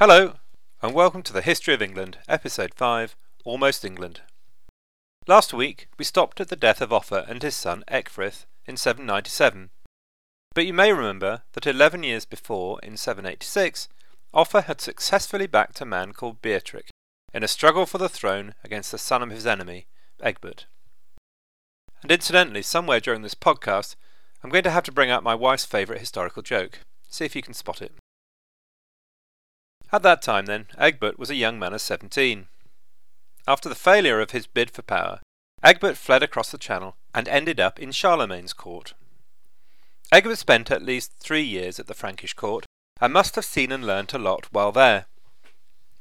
Hello, and welcome to the History of England, Episode 5 Almost England. Last week we stopped at the death of Offa and his son Ecgfrith in 797. But you may remember that 11 years before, in 786, Offa had successfully backed a man called Beorhtric in a struggle for the throne against the son of his enemy, Egbert. And incidentally, somewhere during this podcast, I'm going to have to bring out my wife's favourite historical joke. See if you can spot it. At that time, then, Egbert was a young man of seventeen. After the failure of his bid for power, Egbert fled across the Channel and ended up in Charlemagne's court. Egbert spent at least three years at the Frankish court and must have seen and learnt a lot while there.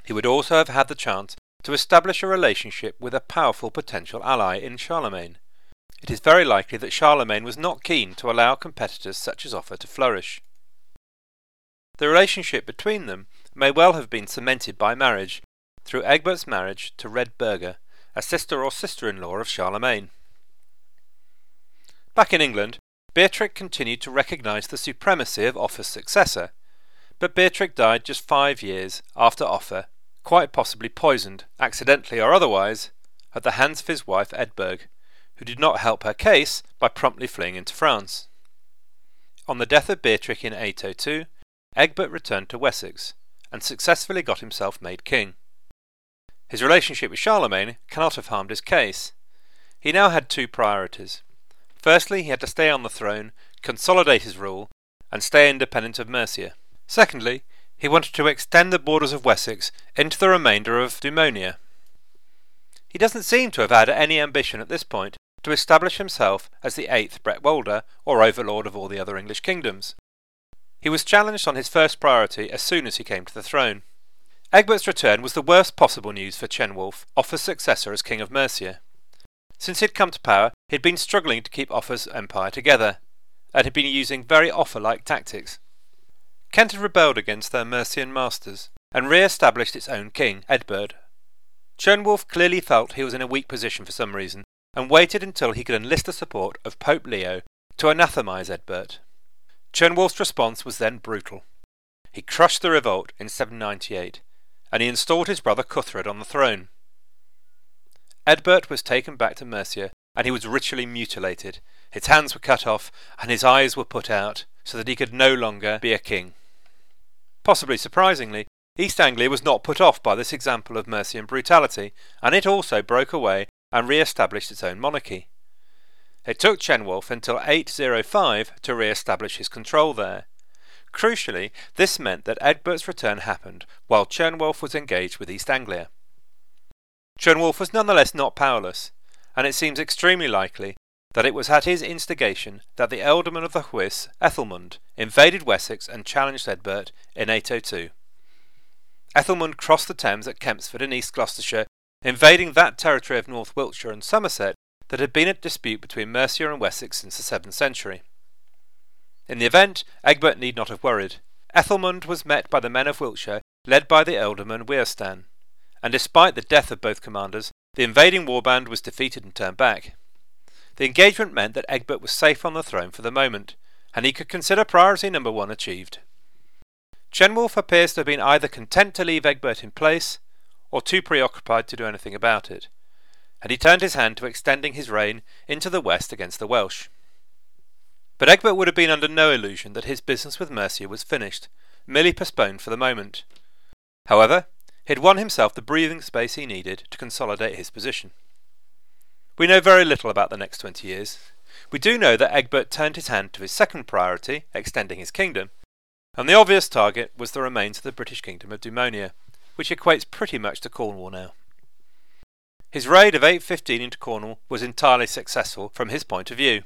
He would also have had the chance to establish a relationship with a powerful potential ally in Charlemagne. It is very likely that Charlemagne was not keen to allow competitors such as Offa to flourish. The relationship between them may well have been cemented by marriage, through Egbert's marriage to Redburga, a sister or sister-in-law of Charlemagne. Back in England, Beorhtric continued to recognise the supremacy of Offa's successor, but Beorhtric died just five years after Offa, quite possibly poisoned, accidentally or otherwise, at the hands of his wife Eadburh, who did not help her case by promptly fleeing into France. On the death of Beorhtric in 802, Egbert returned to Wessex and successfully got himself made king. His relationship with Charlemagne cannot have harmed his case. He now had two priorities. Firstly, he had to stay on the throne, consolidate his rule, and stay independent of Mercia. Secondly, he wanted to extend the borders of Wessex into the remainder of Dumnonia. He doesn't seem to have had any ambition at this point to establish himself as the eighth Bretwalda, or overlord of all the other English kingdoms. He was challenged on his first priority as soon as he came to the throne. Egbert's return was the worst possible news for Cenwulf, Offa's successor as King of Mercia. Since he'd come to power, he'd been struggling to keep Offa's empire together, and had been using very Offa-like tactics. Kent had rebelled against their Mercian masters, and re-established its own king, Edbert. Cenwulf clearly felt he was in a weak position for some reason, and waited until he could enlist the support of Pope Leo to anathemize Edbert. Cenwulf's response was then brutal. He crushed the revolt in 798, and he installed his brother Cuthred on the throne. Edbert was taken back to Mercia, and he was ritually mutilated. His hands were cut off, and his eyes were put out, so that he could no longer be a king. Possibly surprisingly, East Anglia was not put off by this example of Mercian brutality, and it also broke away and re-established its own monarchy. It took Cenwulf until 805 to re-establish his control there. Crucially, this meant that Egbert's return happened while Cenwulf was engaged with East Anglia. Cenwulf was nonetheless not powerless, and it seems extremely likely that it was at his instigation that the ealdorman of the Hwicce, Ethelmund, invaded Wessex and challenged Egbert in 802. Ethelmund crossed the Thames at Kempsford in East Gloucestershire, invading that territory of North Wiltshire and Somerset that had been at dispute between Mercia and Wessex since the 7th century. In the event, Egbert need not have worried. Ethelmund was met by the men of Wiltshire, led by the ealdorman Weohstan, and despite the death of both commanders, the invading warband was defeated and turned back. The engagement meant that Egbert was safe on the throne for the moment, and he could consider priority number one achieved. Cenwulf appears to have been either content to leave Egbert in place, or too preoccupied to do anything about it and he turned his hand to extending his reign into the west against the Welsh. But Egbert would have been under no illusion that his business with Mercia was finished, merely postponed for the moment. However, he had won himself the breathing space he needed to consolidate his position. We know very little about the next twenty years. We do know that Egbert turned his hand to his second priority, extending his kingdom, and the obvious target was the remains of the British kingdom of Dumnonia, which equates pretty much to Cornwall now. His raid of 815 into Cornwall was entirely successful from his point of view,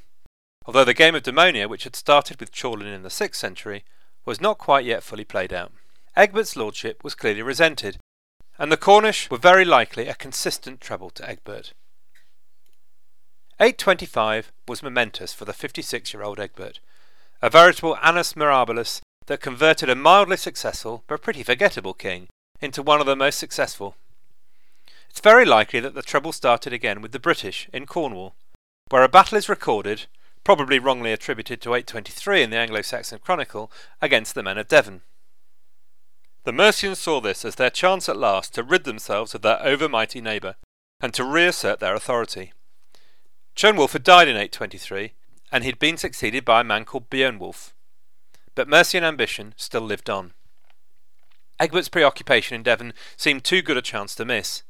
although the game of Dumnonia, which had started with Ceawlin in the 6th century, was not quite yet fully played out. Egbert's lordship was clearly resented, and the Cornish were very likely a consistent trouble to Egbert. 825 was momentous for the 56 year old Egbert, a veritable annus mirabilis that converted a mildly successful but pretty forgettable king into one of the most successful it's very likely that the trouble started again with the British in Cornwall, where a battle is recorded, probably wrongly attributed to 823 in the Anglo Saxon Chronicle, against the men of Devon. The Mercians saw this as their chance at last to rid themselves of their overmighty neighbour and to reassert their authority. Ceolwulf had died in 823, and he'd been succeeded by a man called Beornwulf. But Mercian ambition still lived on. Egbert's preoccupation in Devon seemed too good a chance to miss,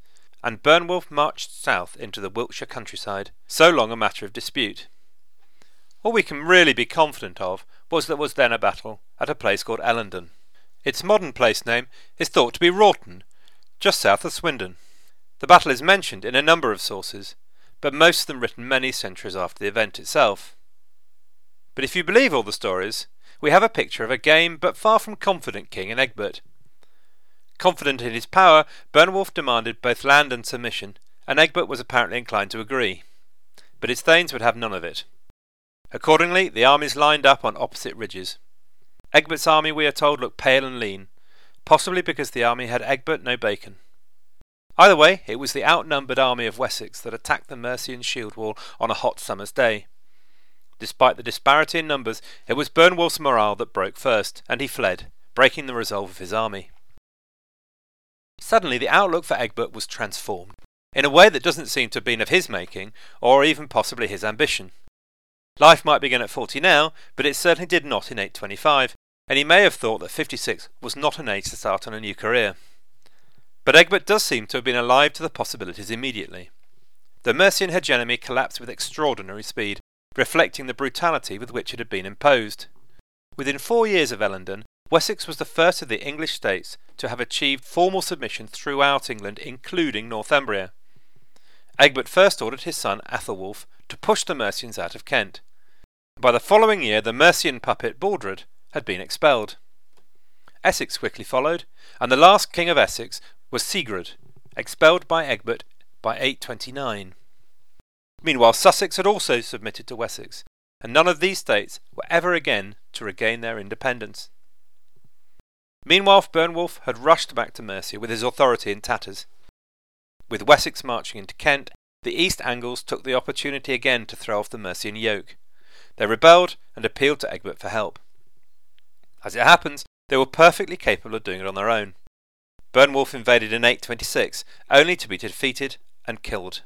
and Beornwulf marched south into the Wiltshire countryside, so long a matter of dispute. All we can really be confident of was that there was then a battle at a place called Ellendon. Its modern place name is thought to be Wroughton, just south of Swindon. The battle is mentioned in a number of sources, but most of them written many centuries after the event itself. But if you believe all the stories, we have a picture of a game but far from confident king in Egbert. Confident in his power, Beornwulf demanded both land and submission, and Egbert was apparently inclined to agree. But his thanes would have none of it. Accordingly, the armies lined up on opposite ridges. Egbert's army, we are told, looked pale and lean, possibly because the army had Egbert no bacon. Either way, it was the outnumbered army of Wessex that attacked the Mercian shield wall on a hot summer's day. Despite the disparity in numbers, it was Beornwulf's morale that broke first, and he fled, breaking the resolve of his army. Suddenly, the outlook for Egbert was transformed, in a way that doesn't seem to have been of his making, or even possibly his ambition. Life might begin at 40 now, but it certainly did not in 825, and he may have thought that 56 was not an age to start on a new career. But Egbert does seem to have been alive to the possibilities immediately. The Mercian hegemony collapsed with extraordinary speed, reflecting the brutality with which it had been imposed. Within four years of Ellendon, Wessex was the first of the English states to have achieved formal submission throughout England, including Northumbria. Egbert first ordered his son Athelwulf to push the Mercians out of Kent. By the following year, the Mercian puppet Baldred had been expelled. Essex quickly followed, and the last king of Essex was Sigurd, expelled by Egbert by 829. Meanwhile, Sussex had also submitted to Wessex, and none of these states were ever again to regain their independence. Meanwhile, Beornwulf had rushed back to Mercia with his authority in tatters. With Wessex marching into Kent, the East Angles took the opportunity again to throw off the Mercian yoke. They rebelled and appealed to Egbert for help. As it happens, they were perfectly capable of doing it on their own. Beornwulf invaded in 826, only to be defeated and killed.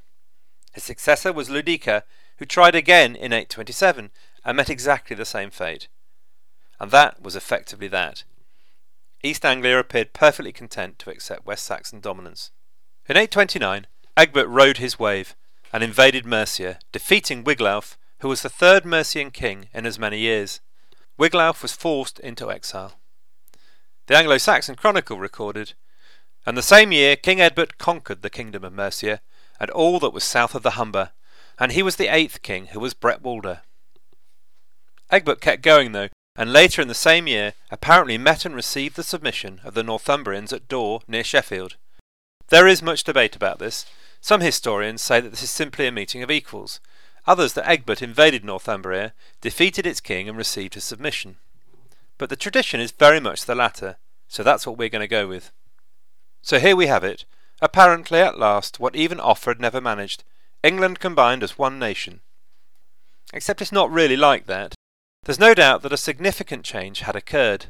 His successor was Ludica, who tried again in 827 and met exactly the same fate. And that was effectively that. East Anglia appeared perfectly content to accept West Saxon dominance. In 829, Egbert rode his wave and invaded Mercia, defeating Wiglaf, who was the third Mercian king in as many years. Wiglaf was forced into exile. The Anglo Saxon Chronicle recorded, And the same year King Egbert conquered the kingdom of Mercia, and all that was south of the Humber, and he was the eighth king who was Bretwalda. Egbert kept going though, and later in the same year apparently met and received the submission of the Northumbrians at Dore near Sheffield. There is much debate about this, some historians say that this is simply a meeting of equals, others that Egbert invaded Northumbria, defeated its king, and received his submission. But the tradition is very much the latter, so that's what we're going to go with. So here we have it, apparently at last what even Offa never managed England combined as one nation. Except it's not really like that. There's no doubt that a significant change had occurred.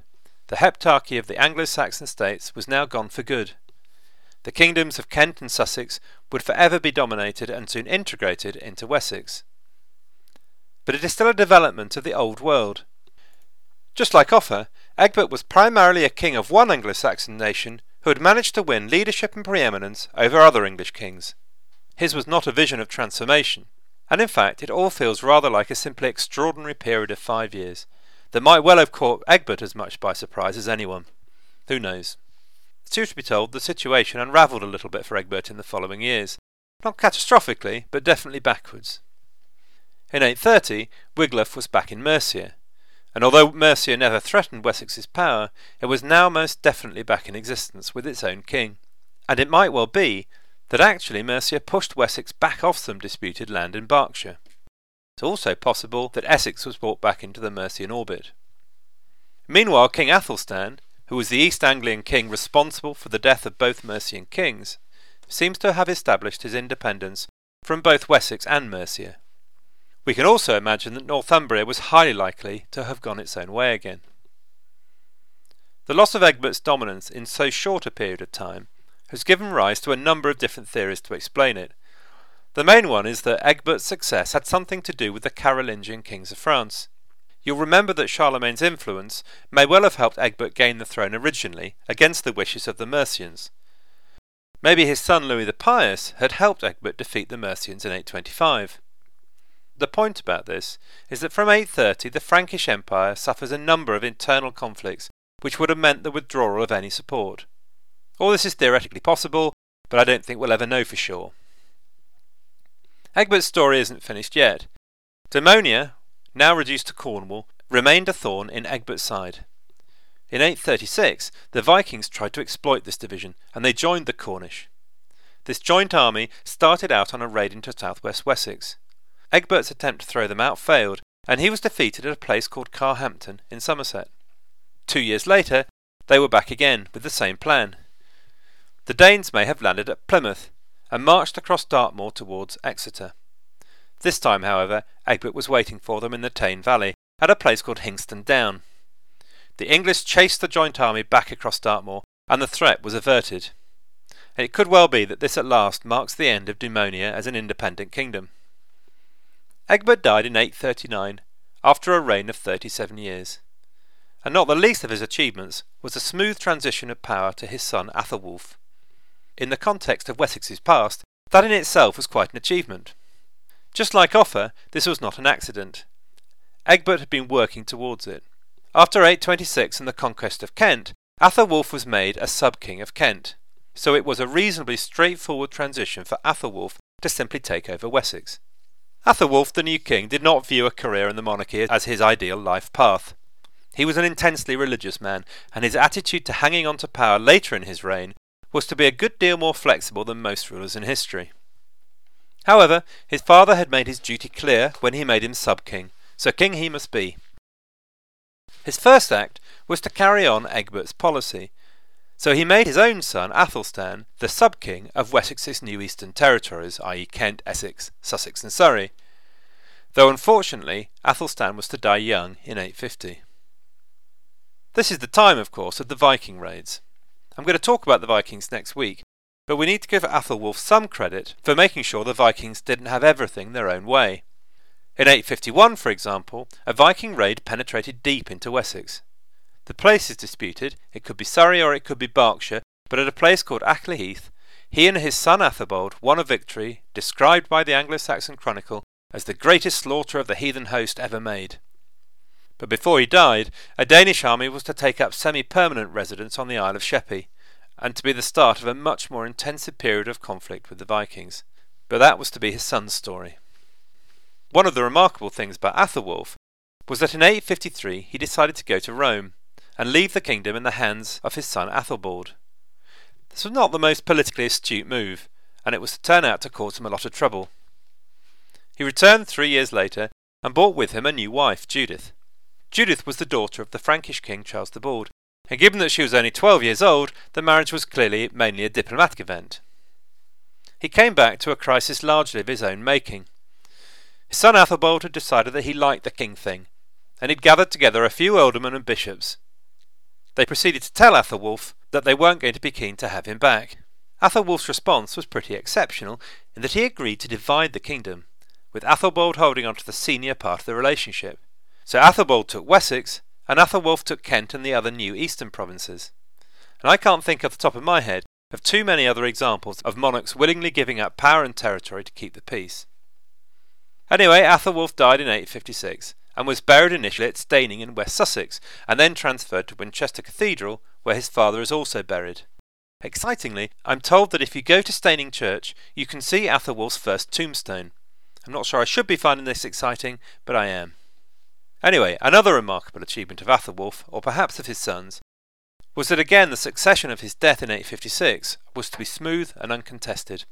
The heptarchy of the Anglo Saxon states was now gone for good. The kingdoms of Kent and Sussex would forever be dominated and soon integrated into Wessex. But it is still a development of the old world. Just like Offa, Egbert was primarily a king of one Anglo Saxon nation who had managed to win leadership and preeminence over other English kings. His was not a vision of transformation, and in fact it all feels rather like a simply extraordinary period of five years that might well have caught Egbert as much by surprise as anyone. Who knows? Truth to be told, the situation unravelled a little bit for Egbert in the following years. Not catastrophically, but definitely backwards. In 830, Wiglaf was back in Mercia, and although Mercia never threatened Wessex's power, it was now most definitely back in existence with its own king. And it might well be that actually Mercia pushed Wessex back off some disputed land in Berkshire. It's also possible that Essex was brought back into the Mercian orbit. Meanwhile, King Athelstan, who was the East Anglian king responsible for the death of both Mercian kings, seems to have established his independence from both Wessex and Mercia. We can also imagine that Northumbria was highly likely to have gone its own way again. The loss of Egbert's dominance in so short a period of time has given rise to a number of different theories to explain it. The main one is that Egbert's success had something to do with the Carolingian kings of France. You'll remember that Charlemagne's influence may well have helped Egbert gain the throne originally against the wishes of the Mercians. Maybe his son Louis the Pious had helped Egbert defeat the Mercians in 825. The point about this is that from 830 the Frankish Empire suffers a number of internal conflicts which would have meant the withdrawal of any support. All this is theoretically possible, but I don't think we'll ever know for sure. Egbert's story isn't finished yet. Dumnonia now reduced to Cornwall, remained a thorn in Egbert's side. In 836, the Vikings tried to exploit this division, and they joined the Cornish. This joint army started out on a raid into southwest Wessex. Egbert's attempt to throw them out failed, and he was defeated at a place called Carhampton in Somerset. Two years later, they were back again with the same plan. The Danes may have landed at Plymouth and marched across Dartmoor towards Exeter. This time, however, Egbert was waiting for them in the Tyne Valley, at a place called Hingston Down. The English chased the joint army back across Dartmoor, and the threat was averted. It could well be that this at last marks the end of Dumnonia as an independent kingdom. Egbert died in 839, after a reign of 37 years. And not the least of his achievements was the smooth transition of power to his son Athelwulf. In the context of Wessex's past, that in itself was quite an achievement. Just like Offa, this was not an accident. Egbert had been working towards it. After 826 and the conquest of Kent, Athelwulf was made a sub-king of Kent, so it was a reasonably straightforward transition for Athelwulf to simply take over Wessex. Athelwulf, the new king, did not view a career in the monarchy as his ideal life path. He was an intensely religious man, and his attitude to hanging on to power later in his reign was to be a good deal more flexible than most rulers in history. However, his father had made his duty clear when he made him sub-king, so king he must be. His first act was to carry on Egbert's policy, so he made his own son Athelstan the sub-king of Wessex's new eastern territories, i.e. Kent, Essex, Sussex and Surrey, though unfortunately Athelstan was to die young in 850. This is the time, of course, of the Viking raids. I'm going to talk about the Vikings next week, but we need to give Athelwulf some credit for making sure the Vikings didn't have everything their own way. In 851, for example, a Viking raid penetrated deep into Wessex. The place is disputed, it could be Surrey or it could be Berkshire, but at a place called Ackley Heath, he and his son Athelbald won a victory described by the Anglo-Saxon Chronicle as the greatest slaughter of the heathen host ever made. But before he died, a Danish army was to take up semi-permanent residence on the Isle of Sheppey, and to be the start of a much more intensive period of conflict with the Vikings. But that was to be his son's story. One of the remarkable things about Athelwulf was that in 853 he decided to go to Rome and leave the kingdom in the hands of his son Athelbald. This was not the most politically astute move, and it was to turn out to cause him a lot of trouble. He returned three years later and brought with him a new wife, Judith. Judith was the daughter of the Frankish king Charles the Bald, and given that she was only 12 years old, the marriage was clearly mainly a diplomatic event. He came back to a crisis largely of his own making. His son Athelbald had decided that he liked the king thing, and he'd gathered together a few aldermen and bishops. They proceeded to tell Athelwulf that they weren't going to be keen to have him back. Athelwulf's response was pretty exceptional in that he agreed to divide the kingdom, with Athelbald holding on to the senior part of the relationship. So Athelbald took Wessex, and Athelwulf took Kent and the other new eastern provinces. And I can't think off the top of my head of too many other examples of monarchs willingly giving up power and territory to keep the peace. Anyway, Athelwulf died in 856 and was buried initially at Steyning in West Sussex and then transferred to Winchester Cathedral, where his father is also buried. Excitingly, I'm told that if you go to Steyning Church, you can see Athelwulf's first tombstone. I'm not sure I should be finding this exciting, but I am. Anyway, another remarkable achievement of Athelwulf, or perhaps of his sons, was that again the succession of his death in 856 was to be smooth and uncontested.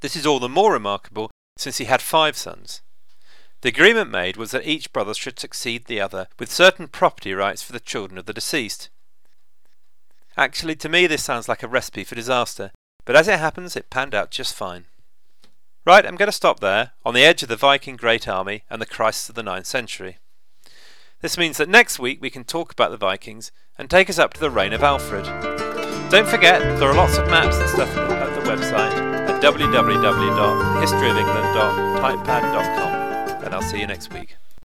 This is all the more remarkable since he had five sons. The agreement made was that each brother should succeed the other with certain property rights for the children of the deceased. Actually, to me, this sounds like a recipe for disaster, but as it happens, it panned out just fine. Right, I'm going to stop there, on the edge of the Viking Great Army and the crisis of the 9th century. This means that next week we can talk about the Vikings and take us up to the reign of Alfred. Don't forget, there are lots of maps and stuff at the website at www.historyofengland.typepad.com, and I'll see you next week.